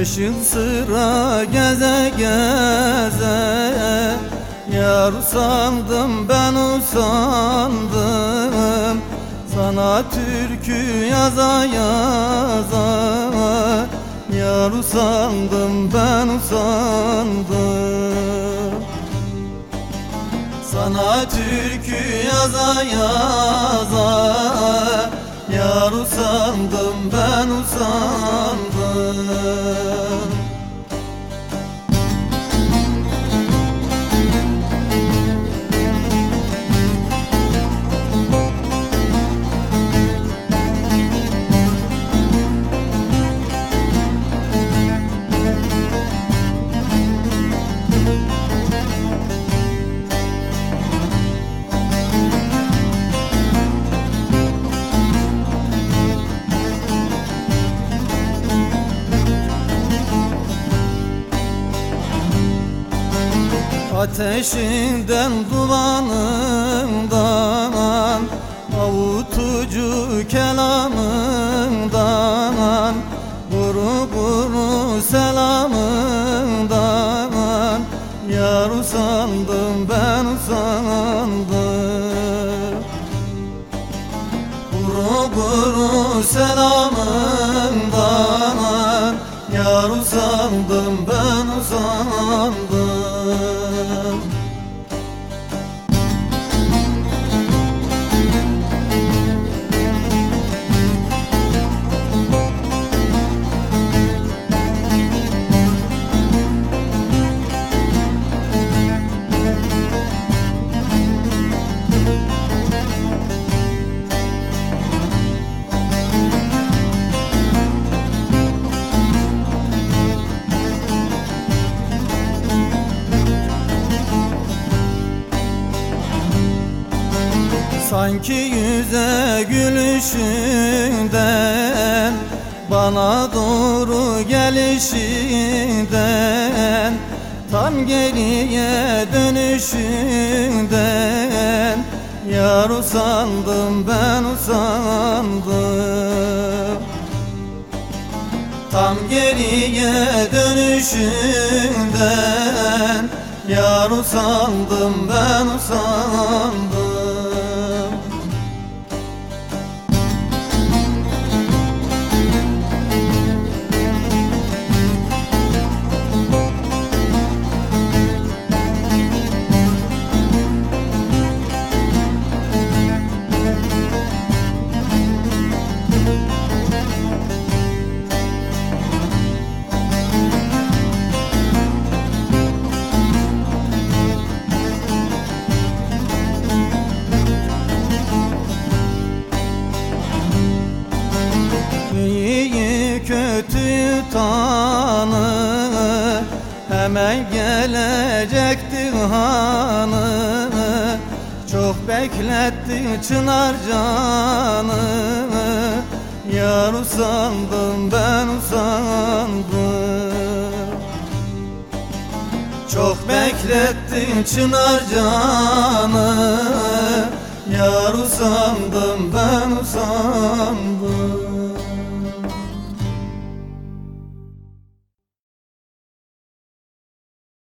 Yıl sıra geze geze. Yar sandım ben usandım. Sana türkü yaza yaza. Yar usandım ben usandım. Sana türkü yaza yaza. Yar usandım ben usandım Ateşinden dumanından Avutucu kelamından Kuru kuru selamından Yar usandım ben usandım Kuru kuru selamından Yar usandım ben usandım Sanki yüze gülüşünden Bana doğru gelişinden Tam geriye dönüşünden. Yar usandım ben usandım. Tam geriye dönüşünden Yar usandım ben usandım kötü tanı Hemen gelecekti hanı. Çok bekletti çınar canı. Yar usandım ben usandım. Çok beklettin çınar canı. Yar usandım ben usandım